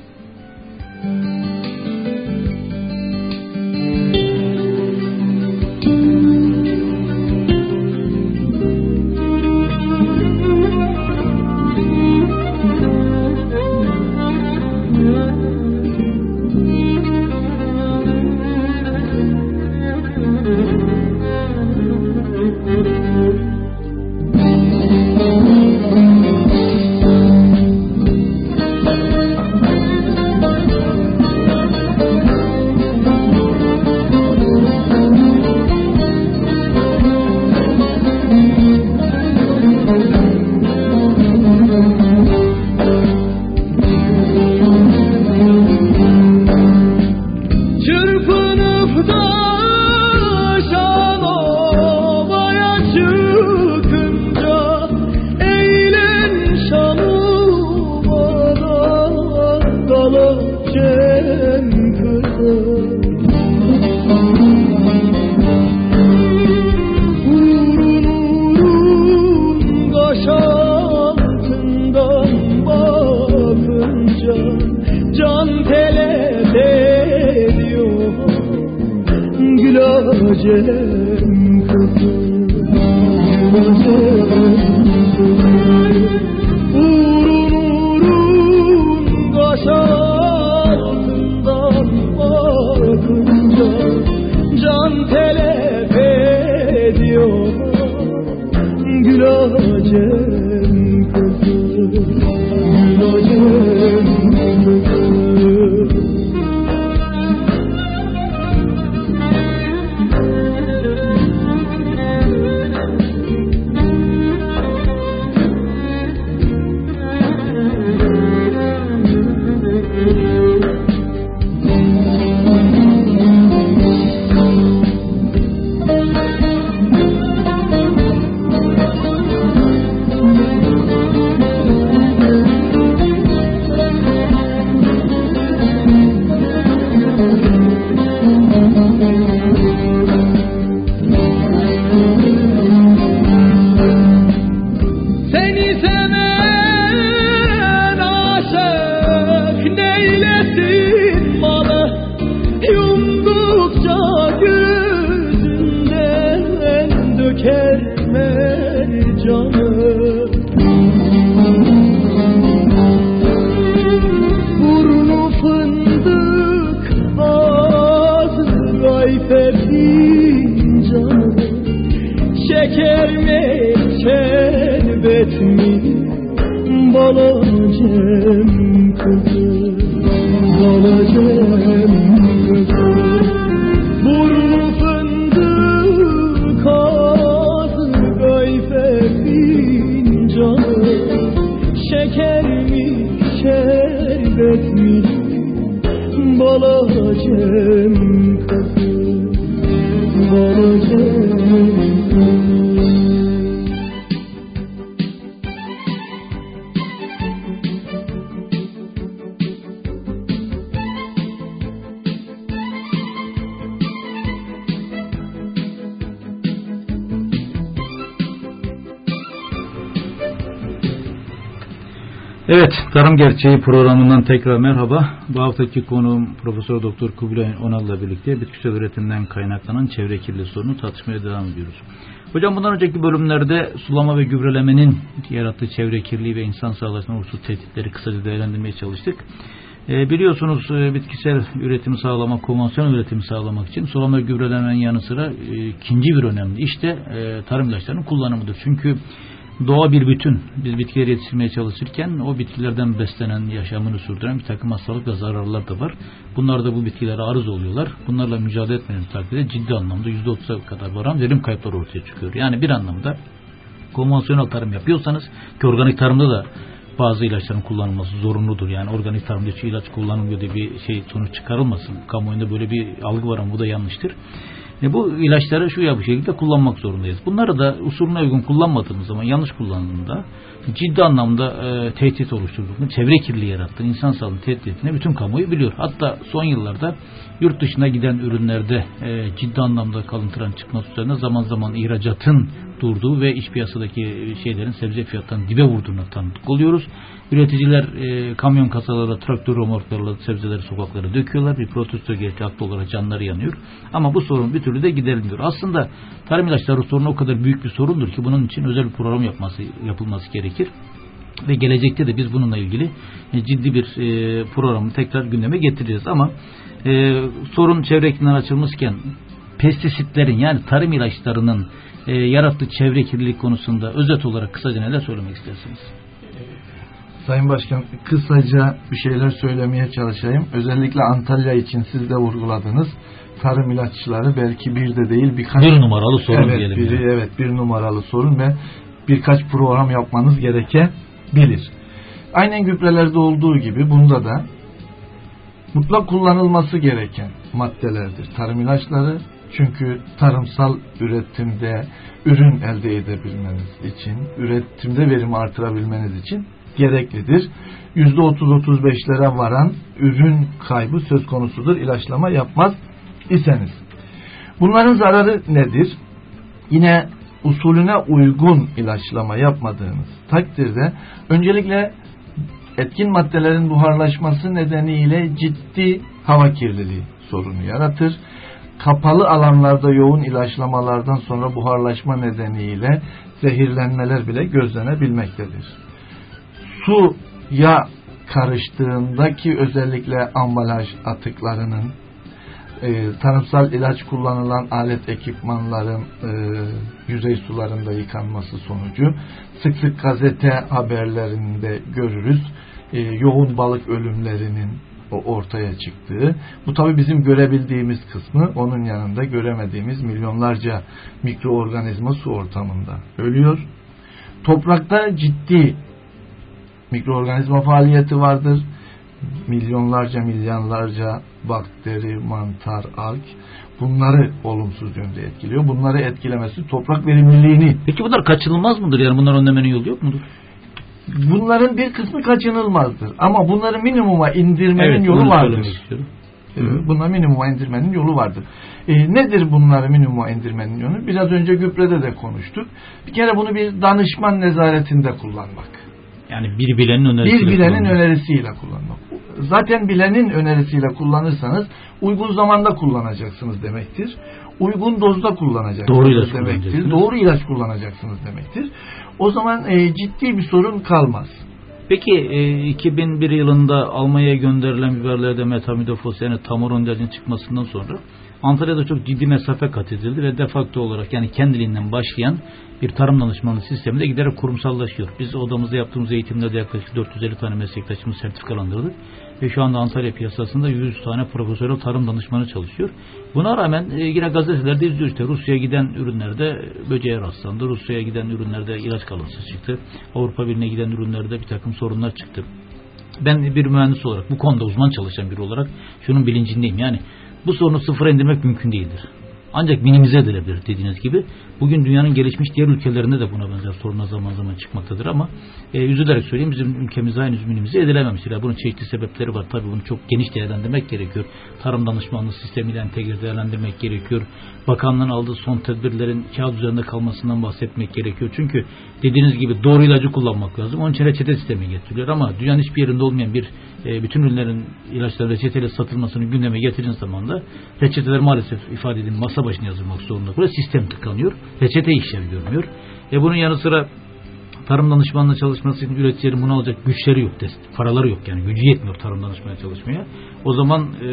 Evet, Tarım Gerçeği programından tekrar merhaba. Bu haftaki konuğum Profesör Doktor Kubilay Onal'la birlikte bitkisel üretimden kaynaklanan çevre kirliliği sorunu tartışmaya devam ediyoruz. Hocam bundan önceki bölümlerde sulama ve gübrelemenin yarattığı çevre kirliliği ve insan sağlığına oluştuğu tehditleri kısaca değerlendirmeye çalıştık. E, biliyorsunuz e, bitkisel üretimi sağlamak, konvansiyonel üretimi sağlamak için sulama gübrelemenin yanı sıra e, ikinci bir önemli iş de e, tarım ilaçlarının kullanımıdır. Çünkü doğa bir bütün. Biz bitkileri yetiştirmeye çalışırken o bitkilerden beslenen, yaşamını sürdüren bir takım hastalık ve zararlar da var. Bunlar da bu bitkilere arız oluyorlar. Bunlarla mücadele etmenin takdirde ciddi anlamda %30'a kadar varan verim kayıpları ortaya çıkıyor. Yani bir anlamda konvansiyonel tarım yapıyorsanız ki organik tarımda da bazı ilaçların kullanılması zorunludur. Yani organik tarımda hiç ilaç kullanılmıyor diye bir şey sonuç çıkarılmasın. Kamuoyunda böyle bir algı var ama bu da yanlıştır. E bu ilaçları şu ya bu şekilde kullanmak zorundayız. Bunları da usulüne uygun kullanmadığımız zaman yanlış kullanıldığında ciddi anlamda e, tehdit oluşturduğunu, çevre kirliliği yarattığını, insan sağlığını tehdit ettiğini bütün kamuoyu biliyor. Hatta son yıllarda yurt dışına giden ürünlerde e, ciddi anlamda kalıntıran çıkması üzerine zaman zaman ihracatın durduğu ve iç piyasadaki şeylerin sebze fiyatlarının dibe vurduğuna tanıklık oluyoruz. Üreticiler e, kamyon kasalarla, traktör romorklarla sebzeleri sokaklara döküyorlar. Bir protesto gerekli haklı olarak canları yanıyor. Ama bu sorun bir türlü de giderilmiyor. Aslında tarım ilaçları sorunu o kadar büyük bir sorundur ki bunun için özel bir program yapması, yapılması gerekir. Ve gelecekte de biz bununla ilgili e, ciddi bir e, programı tekrar gündeme getireceğiz. Ama e, sorun çevre açılmışken pestisitlerin yani tarım ilaçlarının e, yarattığı çevre kirlilik konusunda özet olarak kısaca neler söylemek istersiniz? Sayın Başkan kısaca bir şeyler söylemeye çalışayım. Özellikle Antalya için siz de vurguladınız. Tarım ilaççıları belki bir de değil birkaç bir numaralı sorun evet, diyelim. Biri, yani. Evet bir numaralı sorun ve birkaç program yapmanız gerekebilir. Aynen gübrelerde olduğu gibi bunda da mutlak kullanılması gereken maddelerdir. Tarım ilaçları çünkü tarımsal üretimde ürün elde edebilmeniz için, üretimde verim artırabilmeniz için gereklidir. %30-35'lere varan ürün kaybı söz konusudur ilaçlama yapmaz iseniz. Bunların zararı nedir? Yine usulüne uygun ilaçlama yapmadığınız takdirde öncelikle etkin maddelerin buharlaşması nedeniyle ciddi hava kirliliği sorunu yaratır. Kapalı alanlarda yoğun ilaçlamalardan sonra buharlaşma nedeniyle zehirlenmeler bile gözlenebilmektedir. Suya karıştığındaki özellikle ambalaj atıklarının e, tarımsal ilaç kullanılan alet ekipmanların e, yüzey sularında yıkanması sonucu sık sık gazete haberlerinde görürüz e, yoğun balık ölümlerinin o ortaya çıktığı. Bu tabi bizim görebildiğimiz kısmı onun yanında göremediğimiz milyonlarca mikroorganizma su ortamında ölüyor. Toprakta ciddi mikroorganizma faaliyeti vardır. Milyonlarca milyonlarca bakteri, mantar, alg bunları olumsuz yönde etkiliyor. Bunları etkilemesi toprak verimliliğini. Peki bunlar kaçınılmaz mıdır? Yani bunları önlemenin yolu yok mudur? Bunların bir kısmı kaçınılmazdır. Ama bunları minimuma indirmenin evet, yolu vardır. Evet, Bunları minimuma indirmenin yolu vardır. E, nedir bunları minimuma indirmenin yolu? Biraz önce gübrede de konuştuk. Bir kere bunu bir danışman nezaretinde kullanmak. Yani bir bilenin önerisiyle Bir bilenin kullanmak. önerisiyle kullanmak. Zaten bilenin önerisiyle kullanırsanız uygun zamanda kullanacaksınız demektir. Uygun dozda kullanacaksınız Doğru ilaç demektir. Doğru ilaç kullanacaksınız demektir. O zaman e, ciddi bir sorun kalmaz. Peki e, 2001 yılında Almanya'ya gönderilen biberlerde metamidofos yani tamaron ilacının çıkmasından sonra Antalya'da çok ciddi mesafe kat edildi ve defakto olarak yani kendiliğinden başlayan bir tarım danışmanlığı sistemi de giderek kurumsallaşıyor. Biz odamızda yaptığımız eğitimlerde yaklaşık 450 tane meslektaşımız sertifikalandırdık. Ve şu anda Antalya piyasasında 100 tane profesyonel tarım danışmanı çalışıyor. Buna rağmen e, yine gazetelerde izliyoruz işte Rusya'ya giden ürünlerde böceğe rastlandı. Rusya'ya giden ürünlerde ilaç kalıntısı çıktı. Avrupa Birliği'ne giden ürünlerde bir takım sorunlar çıktı. Ben bir mühendis olarak bu konuda uzman çalışan biri olarak şunun bilincindeyim. Yani bu sorunu sıfıra indirmek mümkün değildir. Ancak minimize edilebilir dediğiniz gibi. Bugün dünyanın gelişmiş diğer ülkelerinde de buna benzer sorunlar zaman zaman çıkmaktadır ama e, üzülerek söyleyeyim bizim ülkemizde henüz minimize edilememiş. Yani bunun çeşitli sebepleri var. Tabii bunu çok geniş değerlendirmek gerekiyor. Tarım danışmanlığı sistemiyle entegre değerlendirmek gerekiyor. Bakanlığın aldığı son tedbirlerin kağıt üzerinde kalmasından bahsetmek gerekiyor. Çünkü dediğiniz gibi doğru ilacı kullanmak lazım. Onun için reçete sistemi getiriliyor ama dünyanın hiçbir yerinde olmayan bir e, bütün ürünlerin ilaçların reçeteyle satılmasını gündeme getirin zaman da reçeteler maalesef ifade edin masa başına yazılmak zorunda. Burada sistem tıkanıyor. Reçete işlev görmüyor. E bunun yanı sıra tarım danışmanlığı çalışması için üreticilerin bunu alacak güçleri yok, paraları yok yani gücü yetmiyor tarım danışmaya çalışmaya. O zaman e,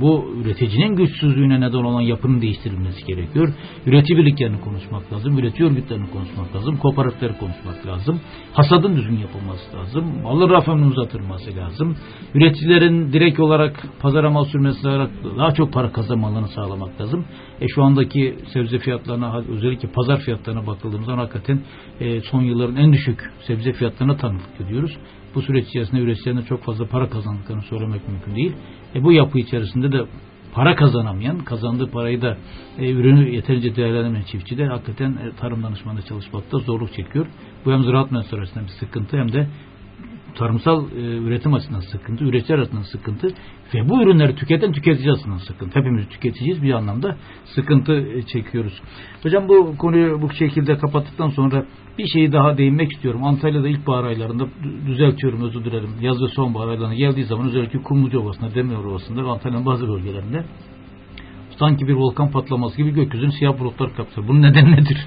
bu üreticinin güçsüzlüğüne neden olan yapının değiştirilmesi gerekiyor. Üretici birliklerini konuşmak lazım, üretici örgütlerini konuşmak lazım, kooperatifleri konuşmak lazım. Hasadın düzgün yapılması lazım, malın rafının uzatılması lazım. Üreticilerin direkt olarak pazara mal sürmesi olarak daha çok para kazanmalarını sağlamak lazım. E şu andaki sebze fiyatlarına özellikle pazar fiyatlarına bakıldığımızda hakikaten e, son yılların en düşük sebze fiyatlarına tanıklık ediyoruz. Bu süreç içerisinde üreticilerin çok fazla para kazandıklarını söylemek mümkün değil. E bu yapı içerisinde de para kazanamayan, kazandığı parayı da e, ürünü yeterince değerlendiremeyen çiftçi de hakikaten e, tarım danışmanlığı çalışmakta zorluk çekiyor. Bu hem ziraat mühendisliği bir sıkıntı hem de tarımsal e, üretim açısından sıkıntı, üretici açısından sıkıntı ve bu ürünleri tüketen tüketici açısından sıkıntı. Hepimiz tüketiciyiz bir anlamda sıkıntı e, çekiyoruz. Hocam bu konuyu bu şekilde kapattıktan sonra bir şeyi daha değinmek istiyorum. Antalya'da ilkbahar aylarında düzeltiyorum özür dilerim. Yaz ve sonbahar aylarına geldiği zaman özellikle Kumluca Ovası'nda, Demir Ovası'nda ve Antalya'nın bazı bölgelerinde sanki bir volkan patlaması gibi gökyüzünü siyah bulutlar kapsıyor. Bunun nedeni nedir?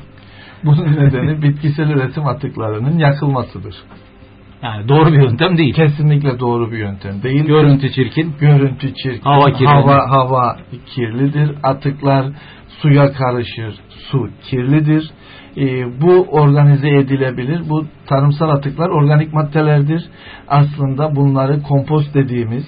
Bunun nedeni bitkisel üretim atıklarının yakılmasıdır. Yani doğru bir yöntem değil. Kesinlikle doğru bir yöntem değil. Görüntü çirkin. Görüntü çirkin. Hava kirli. Hava, hava kirlidir. Atıklar suya karışır. Su kirlidir. Ee, bu organize edilebilir. Bu tarımsal atıklar organik maddelerdir. Aslında bunları kompost dediğimiz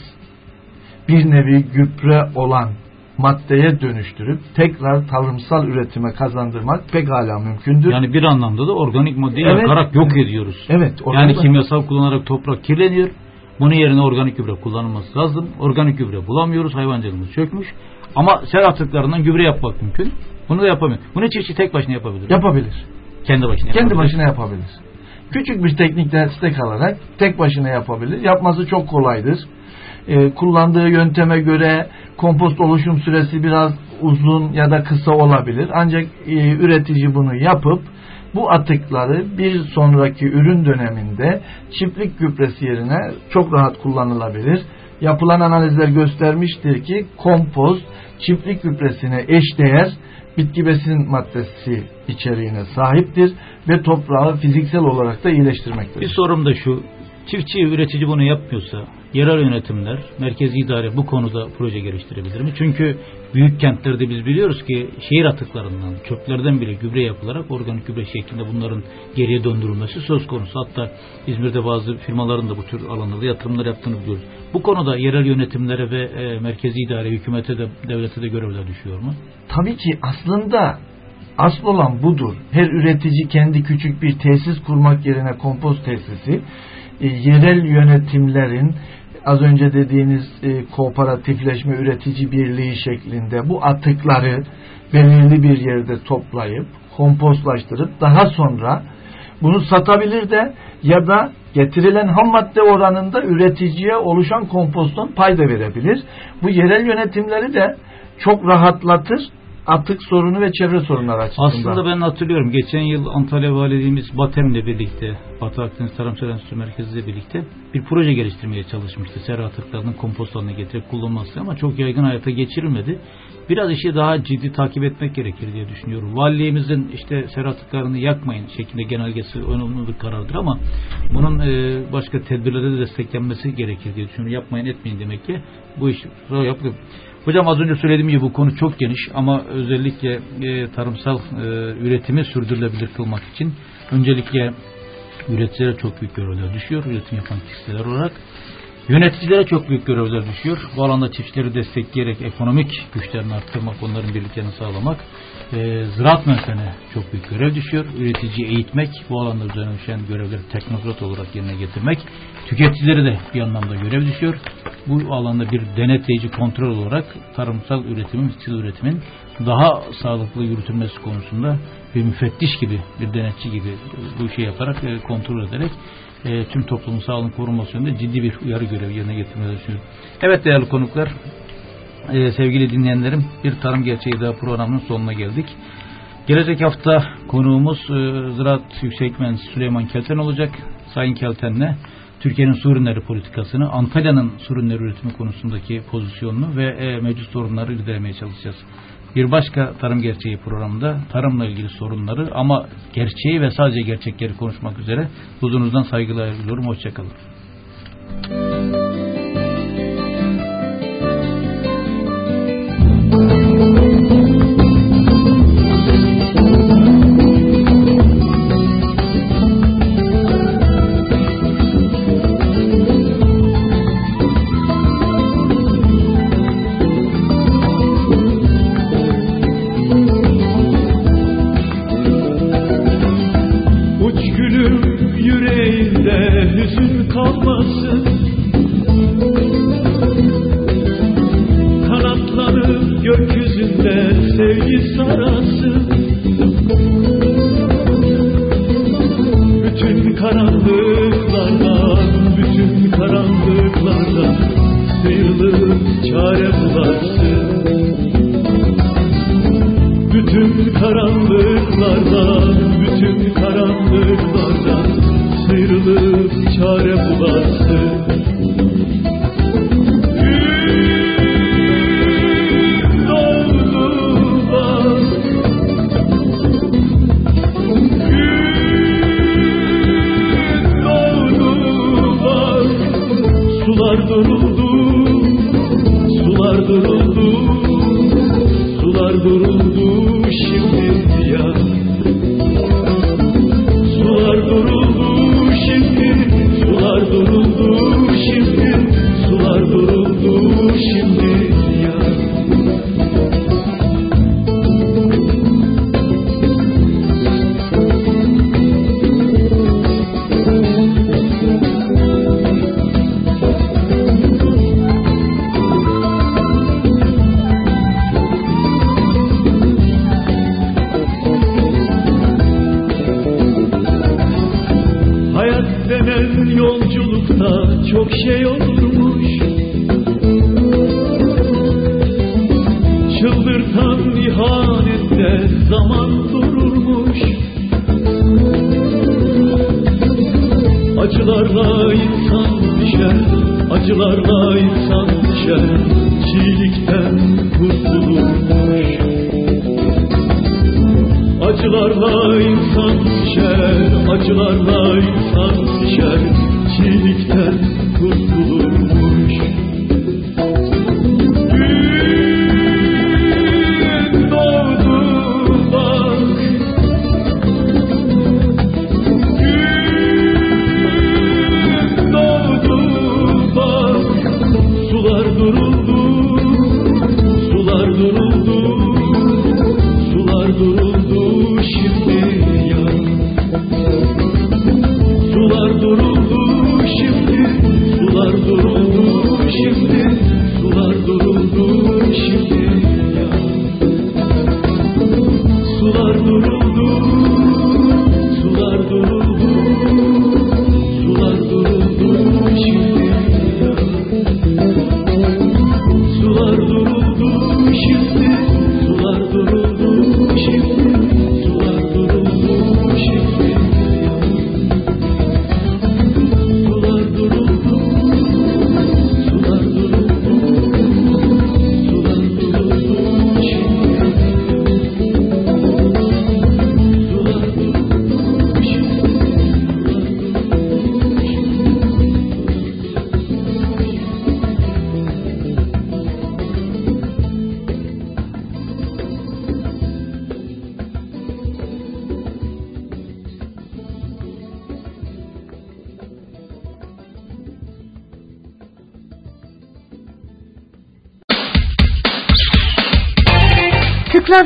bir nevi gübre olan maddeye dönüştürüp tekrar tarımsal üretime kazandırmak pek hala mümkündür. Yani bir anlamda da organik maddeyi evet. yakarak yok ediyoruz. Evet. Yani kimyasal kullanarak toprak kirleniyor. Bunun yerine organik gübre kullanılması lazım. Organik gübre bulamıyoruz. Hayvancılığımız çökmüş. Ama sel atıklarından gübre yapmak mümkün. Bunu da yapamıyor. Bunu çiftçi tek başına yapabilir. Yapabilir. Kendi başına Kendi yapabilir. başına yapabilir. Küçük bir teknik destek alarak tek başına yapabilir. Yapması çok kolaydır. Ee, kullandığı yönteme göre kompost oluşum süresi biraz uzun ya da kısa olabilir. Ancak e, üretici bunu yapıp bu atıkları bir sonraki ürün döneminde çiftlik gübresi yerine çok rahat kullanılabilir. Yapılan analizler göstermiştir ki kompost çiftlik gübresine eşdeğer bitki besin maddesi içeriğine sahiptir ve toprağı fiziksel olarak da iyileştirmektedir. Bir sorum da şu, çiftçi, üretici bunu yapmıyorsa yerel yönetimler, merkezi idare bu konuda proje geliştirebilir mi? Çünkü büyük kentlerde biz biliyoruz ki şehir atıklarından, çöplerden bile gübre yapılarak organik gübre şeklinde bunların geriye döndürülmesi söz konusu. Hatta İzmir'de bazı firmaların da bu tür alanlarda yatırımlar yaptığını biliyoruz. Bu konuda yerel yönetimlere ve e, merkezi idare, hükümete de, devlete de görevler düşüyor mu? Tabii ki aslında asıl olan budur. Her üretici kendi küçük bir tesis kurmak yerine kompost tesisi e, yerel yönetimlerin az önce dediğiniz e, kooperatifleşme üretici birliği şeklinde bu atıkları belirli bir yerde toplayıp kompostlaştırıp daha sonra bunu satabilir de ya da getirilen ham madde oranında üreticiye oluşan kompostun payda verebilir. Bu yerel yönetimleri de çok rahatlatır atık sorunu ve çevre sorunları açısından. Aslında ben hatırlıyorum. Geçen yıl Antalya Valiliğimiz BATEM'le birlikte, Batı Akdeniz Tarımsal Enstitüsü Merkezi ile birlikte bir proje geliştirmeye çalışmıştı. Sera atıklarının kompost haline getirip kullanılması ama çok yaygın hayata geçirilmedi. Biraz işi daha ciddi takip etmek gerekir diye düşünüyorum. Valiliğimizin işte sera atıklarını yakmayın şeklinde genelgesi önemli bir karardır ama bunun e, başka tedbirlere de desteklenmesi gerekir diye düşünüyorum. Yapmayın etmeyin demek ki bu iş yapılıyor. Hocam az önce söylediğim gibi bu konu çok geniş ama özellikle e, tarımsal e, üretimi sürdürülebilir kılmak için öncelikle üreticilere çok büyük görevler düşüyor. Üretim yapan kişiler olarak. Yöneticilere çok büyük görevler düşüyor. Bu alanda çiftçileri destekleyerek ekonomik güçlerini arttırmak, onların birliklerini sağlamak. E, ziraat mühendislerine çok büyük görev düşüyor. Üreticiyi eğitmek, bu alanda üzerine görevleri teknokrat olarak yerine getirmek. Tüketicilere de bir anlamda görev düşüyor. Bu alanda bir denetleyici kontrol olarak tarımsal üretimin, bitkisel üretimin daha sağlıklı yürütülmesi konusunda bir müfettiş gibi, bir denetçi gibi bu işi yaparak, e, kontrol ederek e, tüm toplumun sağlığını korunması yönünde ciddi bir uyarı görevi yerine getirmeyi düşünüyorum. Evet değerli konuklar, e, sevgili dinleyenlerim bir Tarım Gerçeği daha programının sonuna geldik. Gelecek hafta konuğumuz e, Ziraat Yüksek Mühendisi Süleyman Kelten olacak. Sayın Kelten'le Türkiye'nin su ürünleri politikasını, Antalya'nın su ürünleri üretimi konusundaki pozisyonunu ve e, mevcut sorunları irdelemeye çalışacağız. Bir başka Tarım Gerçeği programında tarımla ilgili sorunları ama gerçeği ve sadece gerçekleri konuşmak üzere huzurunuzdan saygılar diliyorum. Hoşçakalın. Lord.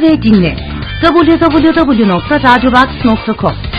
Ve dinle. www.radiobox.com